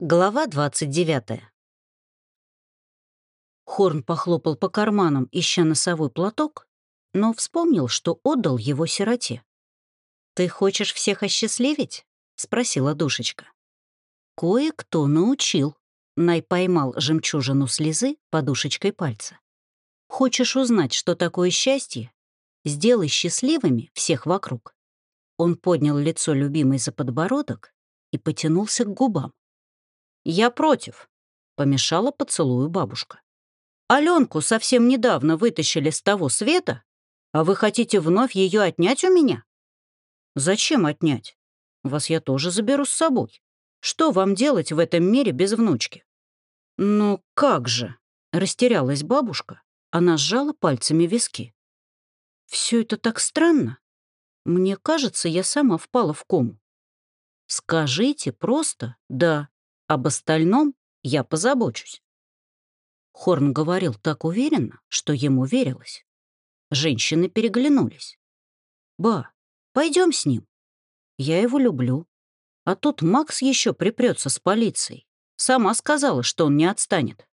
Глава 29. Хорн похлопал по карманам, ища носовой платок, но вспомнил, что отдал его сироте. «Ты хочешь всех осчастливить?» — спросила душечка. «Кое-кто научил», — Най поймал жемчужину слезы подушечкой пальца. «Хочешь узнать, что такое счастье? Сделай счастливыми всех вокруг». Он поднял лицо любимой за подбородок и потянулся к губам. «Я против», — помешала поцелую бабушка. «Аленку совсем недавно вытащили с того света, а вы хотите вновь ее отнять у меня?» «Зачем отнять? Вас я тоже заберу с собой. Что вам делать в этом мире без внучки?» «Ну как же?» — растерялась бабушка. Она сжала пальцами виски. Все это так странно. Мне кажется, я сама впала в кому. Скажите просто «да», об остальном я позабочусь. Хорн говорил так уверенно, что ему верилось. Женщины переглянулись. «Ба, пойдем с ним. Я его люблю. А тут Макс еще припрется с полицией. Сама сказала, что он не отстанет.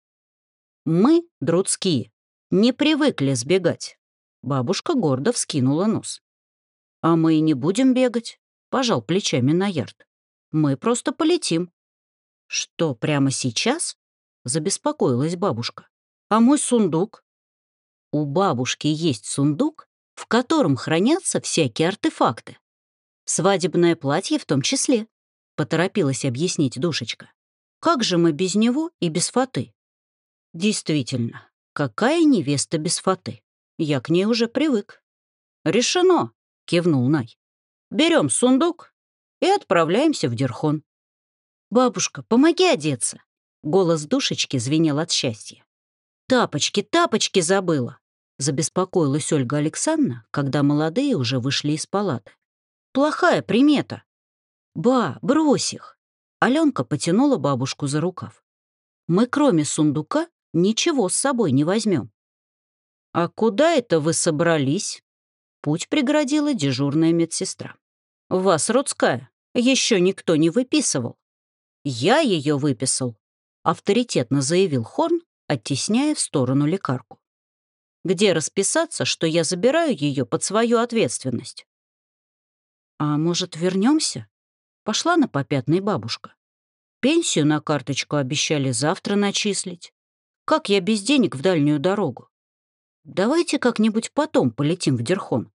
Мы, друдские, не привыкли сбегать. Бабушка гордо вскинула нос. А мы и не будем бегать, пожал плечами на ярд. Мы просто полетим. «Что, прямо сейчас?» — забеспокоилась бабушка. «А мой сундук?» «У бабушки есть сундук, в котором хранятся всякие артефакты. Свадебное платье в том числе», — поторопилась объяснить душечка. «Как же мы без него и без фаты?» «Действительно, какая невеста без фаты? Я к ней уже привык». «Решено», — кивнул Най. «Берем сундук и отправляемся в Дерхон». «Бабушка, помоги одеться!» Голос душечки звенел от счастья. «Тапочки, тапочки забыла!» Забеспокоилась Ольга Александровна, когда молодые уже вышли из палаты. «Плохая примета!» «Ба, брось их!» Аленка потянула бабушку за рукав. «Мы кроме сундука ничего с собой не возьмем. «А куда это вы собрались?» Путь преградила дежурная медсестра. «Вас, Родская, еще никто не выписывал. «Я ее выписал», — авторитетно заявил Хорн, оттесняя в сторону лекарку. «Где расписаться, что я забираю ее под свою ответственность?» «А может, вернемся? Пошла на попятный бабушка. Пенсию на карточку обещали завтра начислить. Как я без денег в дальнюю дорогу? Давайте как-нибудь потом полетим в Дерхон.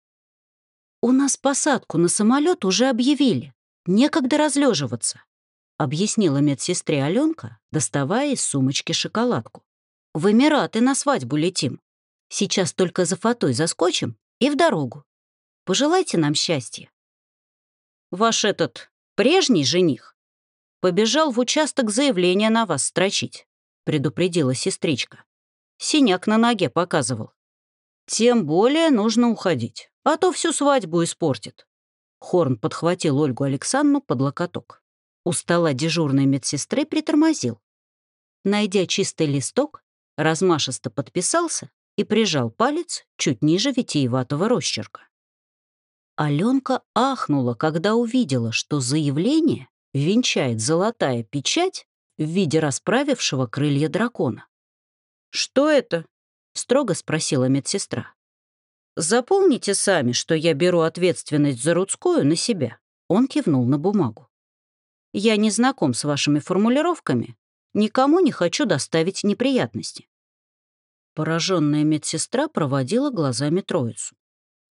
У нас посадку на самолет уже объявили. Некогда разлеживаться. — объяснила медсестре Аленка, доставая из сумочки шоколадку. «В Эмираты на свадьбу летим. Сейчас только за фатой заскочим и в дорогу. Пожелайте нам счастья». «Ваш этот прежний жених побежал в участок заявления на вас строчить», — предупредила сестричка. Синяк на ноге показывал. «Тем более нужно уходить, а то всю свадьбу испортит». Хорн подхватил Ольгу Александру под локоток у стола дежурной медсестры притормозил. Найдя чистый листок, размашисто подписался и прижал палец чуть ниже витиеватого росчерка. Аленка ахнула, когда увидела, что заявление венчает золотая печать в виде расправившего крылья дракона. «Что это?» — строго спросила медсестра. «Заполните сами, что я беру ответственность за Рудскую на себя». Он кивнул на бумагу. Я не знаком с вашими формулировками, никому не хочу доставить неприятности». Пораженная медсестра проводила глазами троицу.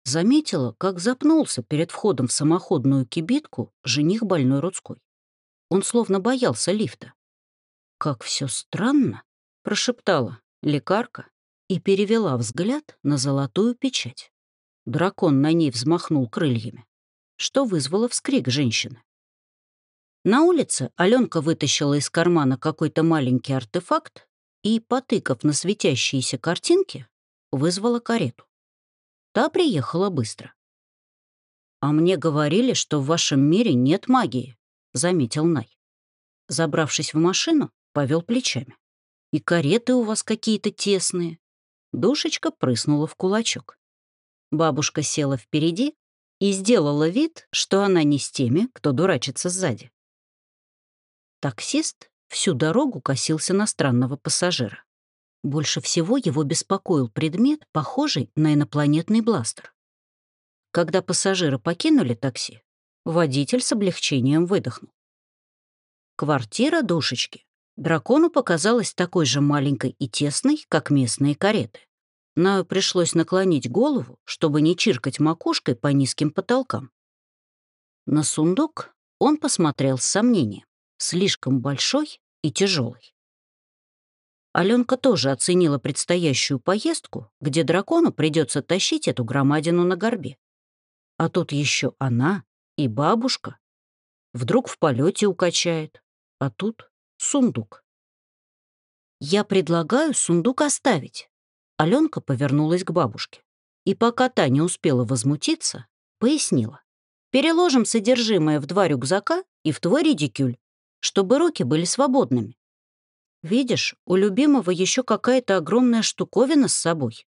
Заметила, как запнулся перед входом в самоходную кибитку жених больной Рудской. Он словно боялся лифта. «Как все странно!» — прошептала лекарка и перевела взгляд на золотую печать. Дракон на ней взмахнул крыльями, что вызвало вскрик женщины. На улице Аленка вытащила из кармана какой-то маленький артефакт и, потыкав на светящиеся картинки, вызвала карету. Та приехала быстро. «А мне говорили, что в вашем мире нет магии», — заметил Най. Забравшись в машину, повел плечами. «И кареты у вас какие-то тесные». Душечка прыснула в кулачок. Бабушка села впереди и сделала вид, что она не с теми, кто дурачится сзади. Таксист всю дорогу косился на странного пассажира. Больше всего его беспокоил предмет, похожий на инопланетный бластер. Когда пассажиры покинули такси, водитель с облегчением выдохнул. Квартира душечки дракону показалась такой же маленькой и тесной, как местные кареты. Наю пришлось наклонить голову, чтобы не чиркать макушкой по низким потолкам. На сундук он посмотрел с сомнением. Слишком большой и тяжелый. Аленка тоже оценила предстоящую поездку, где дракону придется тащить эту громадину на горбе. А тут еще она и бабушка. Вдруг в полете укачает, а тут сундук. «Я предлагаю сундук оставить». Аленка повернулась к бабушке. И пока та не успела возмутиться, пояснила. «Переложим содержимое в два рюкзака и в твой редикюль, чтобы руки были свободными. Видишь, у любимого еще какая-то огромная штуковина с собой.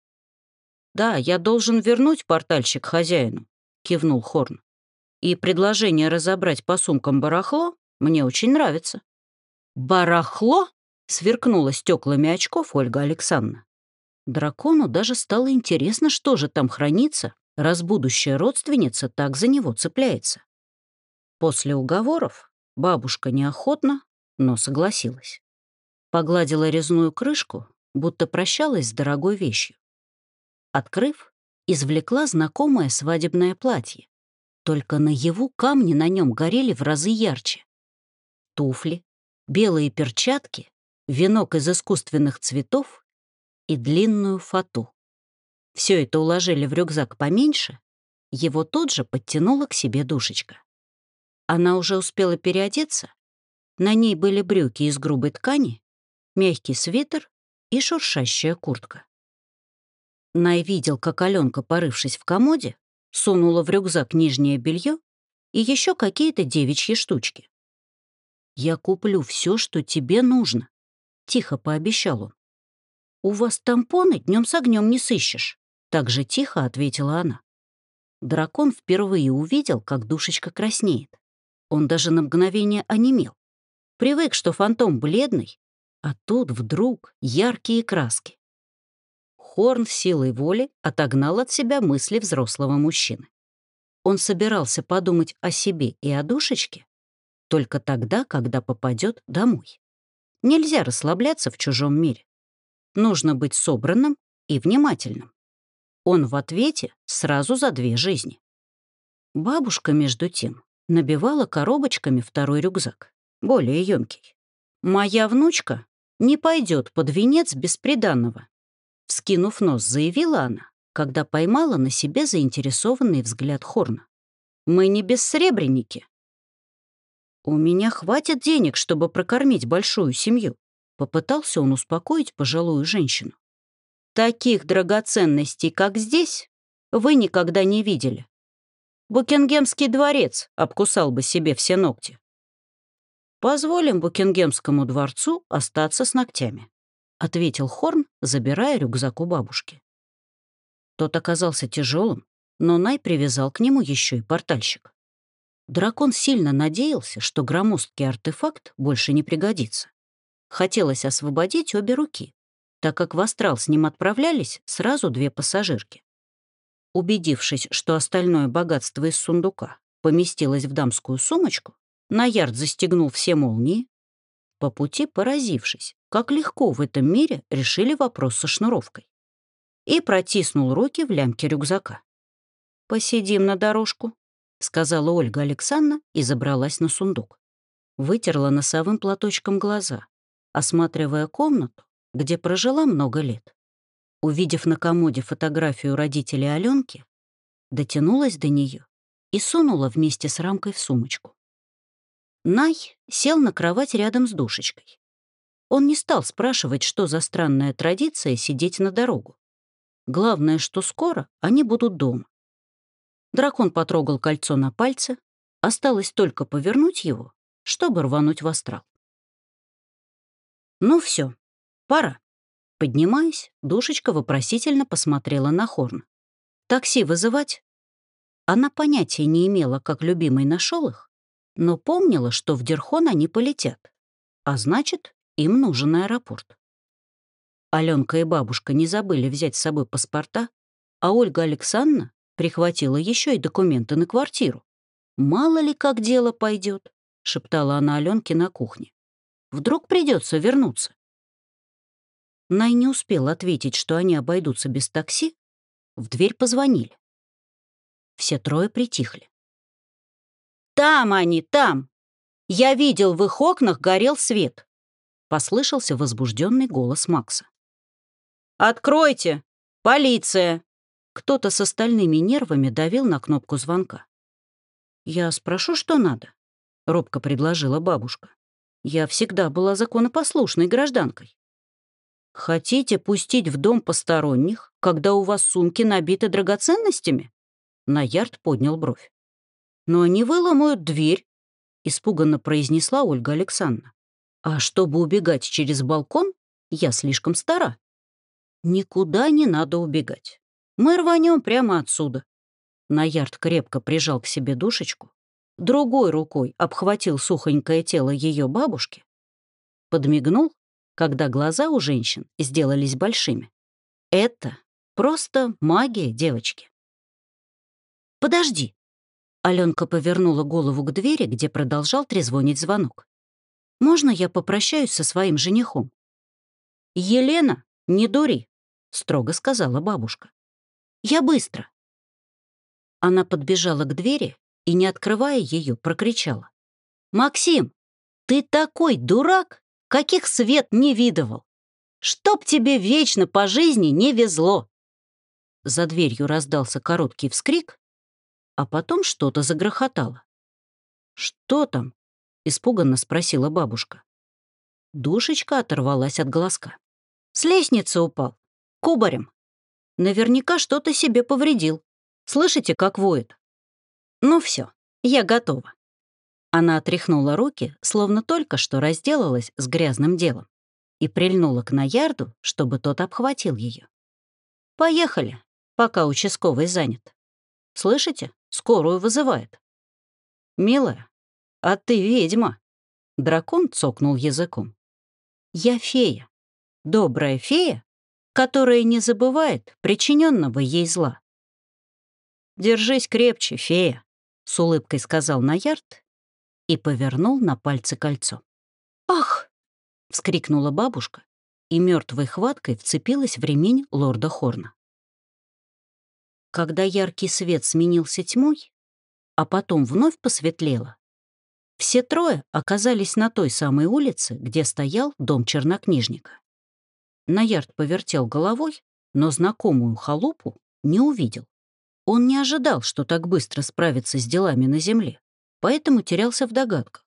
«Да, я должен вернуть портальщик хозяину», — кивнул Хорн. «И предложение разобрать по сумкам барахло мне очень нравится». «Барахло?» — сверкнула стеклами очков Ольга Александровна. Дракону даже стало интересно, что же там хранится, раз будущая родственница так за него цепляется. После уговоров бабушка неохотно, но согласилась погладила резную крышку, будто прощалась с дорогой вещью. Открыв, извлекла знакомое свадебное платье. Только наяву камни на нем горели в разы ярче. Туфли, белые перчатки, венок из искусственных цветов и длинную фату. Все это уложили в рюкзак поменьше, его тут же подтянула к себе душечка. Она уже успела переодеться. На ней были брюки из грубой ткани мягкий свитер и шуршащая куртка. Най видел, как Аленка, порывшись в комоде, сунула в рюкзак нижнее белье и еще какие-то девичьи штучки. «Я куплю все, что тебе нужно», — тихо пообещал он. «У вас тампоны днем с огнем не сыщешь», — так же тихо ответила она. Дракон впервые увидел, как душечка краснеет. Он даже на мгновение онемел. Привык, что фантом бледный, а тут вдруг яркие краски. Хорн силой воли отогнал от себя мысли взрослого мужчины. Он собирался подумать о себе и о душечке только тогда, когда попадет домой. Нельзя расслабляться в чужом мире. Нужно быть собранным и внимательным. Он в ответе сразу за две жизни. Бабушка, между тем, набивала коробочками второй рюкзак, более емкий. Моя внучка не пойдет под венец бесприданного. Вскинув нос, заявила она, когда поймала на себе заинтересованный взгляд Хорна. «Мы не бессребреники». «У меня хватит денег, чтобы прокормить большую семью», попытался он успокоить пожилую женщину. «Таких драгоценностей, как здесь, вы никогда не видели. Букингемский дворец обкусал бы себе все ногти. «Позволим Букингемскому дворцу остаться с ногтями», — ответил Хорн, забирая рюкзак у бабушки. Тот оказался тяжелым, но Най привязал к нему еще и портальщик. Дракон сильно надеялся, что громоздкий артефакт больше не пригодится. Хотелось освободить обе руки, так как в астрал с ним отправлялись сразу две пассажирки. Убедившись, что остальное богатство из сундука поместилось в дамскую сумочку, Наярд застегнул все молнии, по пути поразившись, как легко в этом мире решили вопрос со шнуровкой, и протиснул руки в лямке рюкзака. «Посидим на дорожку», — сказала Ольга Александровна и забралась на сундук. Вытерла носовым платочком глаза, осматривая комнату, где прожила много лет. Увидев на комоде фотографию родителей Аленки, дотянулась до нее и сунула вместе с рамкой в сумочку. Най сел на кровать рядом с душечкой. Он не стал спрашивать, что за странная традиция сидеть на дорогу. Главное, что скоро они будут дома. Дракон потрогал кольцо на пальце, осталось только повернуть его, чтобы рвануть в астрал. Ну все, пора. Поднимаясь, душечка вопросительно посмотрела на Хорн. «Такси вызывать?» Она понятия не имела, как любимый нашел их, но помнила, что в Дерхон они полетят. а значит, им нужен аэропорт. Аленка и бабушка не забыли взять с собой паспорта, а Ольга Александровна прихватила еще и документы на квартиру. «Мало ли как дело пойдет, шептала она Аленке на кухне. «Вдруг придется вернуться». Най не успел ответить, что они обойдутся без такси. В дверь позвонили. Все трое притихли. «Там они, там! Я видел, в их окнах горел свет!» Послышался возбужденный голос Макса. «Откройте! Полиция!» Кто-то с остальными нервами давил на кнопку звонка. «Я спрошу, что надо», — робко предложила бабушка. «Я всегда была законопослушной гражданкой». «Хотите пустить в дом посторонних, когда у вас сумки набиты драгоценностями?» Наярд поднял бровь. «Но они выломают дверь», — испуганно произнесла Ольга Александровна. «А чтобы убегать через балкон, я слишком стара». «Никуда не надо убегать. Мы рванем прямо отсюда». Наярд крепко прижал к себе душечку, другой рукой обхватил сухонькое тело ее бабушки, подмигнул, когда глаза у женщин сделались большими. Это просто магия девочки. «Подожди!» Аленка повернула голову к двери, где продолжал трезвонить звонок. «Можно я попрощаюсь со своим женихом?» «Елена, не дури!» — строго сказала бабушка. «Я быстро!» Она подбежала к двери и, не открывая ее, прокричала. «Максим, ты такой дурак, каких свет не видывал! Чтоб тебе вечно по жизни не везло!» За дверью раздался короткий вскрик, а потом что-то загрохотало. «Что там?» — испуганно спросила бабушка. Душечка оторвалась от глазка. «С лестницы упал. Кубарем. Наверняка что-то себе повредил. Слышите, как воет? Ну все, я готова». Она отряхнула руки, словно только что разделалась с грязным делом, и прильнула к Наярду, чтобы тот обхватил ее. «Поехали, пока участковый занят. Слышите? Скорую вызывает». «Милая, а ты ведьма!» Дракон цокнул языком. «Я фея. Добрая фея, которая не забывает причиненного ей зла». «Держись крепче, фея», — с улыбкой сказал Наярд и повернул на пальце кольцо. «Ах!» — вскрикнула бабушка и мертвой хваткой вцепилась в ремень лорда Хорна. Когда яркий свет сменился тьмой, а потом вновь посветлело, все трое оказались на той самой улице, где стоял дом чернокнижника. Наярд повертел головой, но знакомую халупу не увидел. Он не ожидал, что так быстро справится с делами на земле, поэтому терялся в догадках.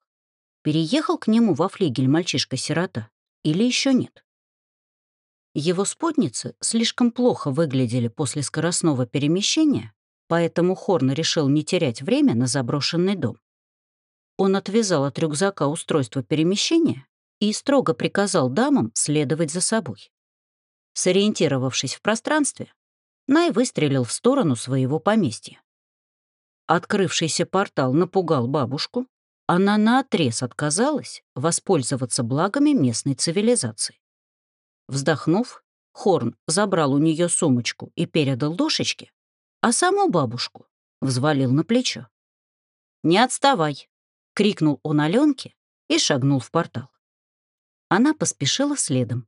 Переехал к нему во флигель мальчишка-сирота или еще нет? Его спутницы слишком плохо выглядели после скоростного перемещения, поэтому Хорн решил не терять время на заброшенный дом. Он отвязал от рюкзака устройство перемещения и строго приказал дамам следовать за собой. Сориентировавшись в пространстве, Най выстрелил в сторону своего поместья. Открывшийся портал напугал бабушку, она наотрез отказалась воспользоваться благами местной цивилизации. Вздохнув, Хорн забрал у нее сумочку и передал душечке, а саму бабушку взвалил на плечо. «Не отставай!» — крикнул он Аленке и шагнул в портал. Она поспешила следом,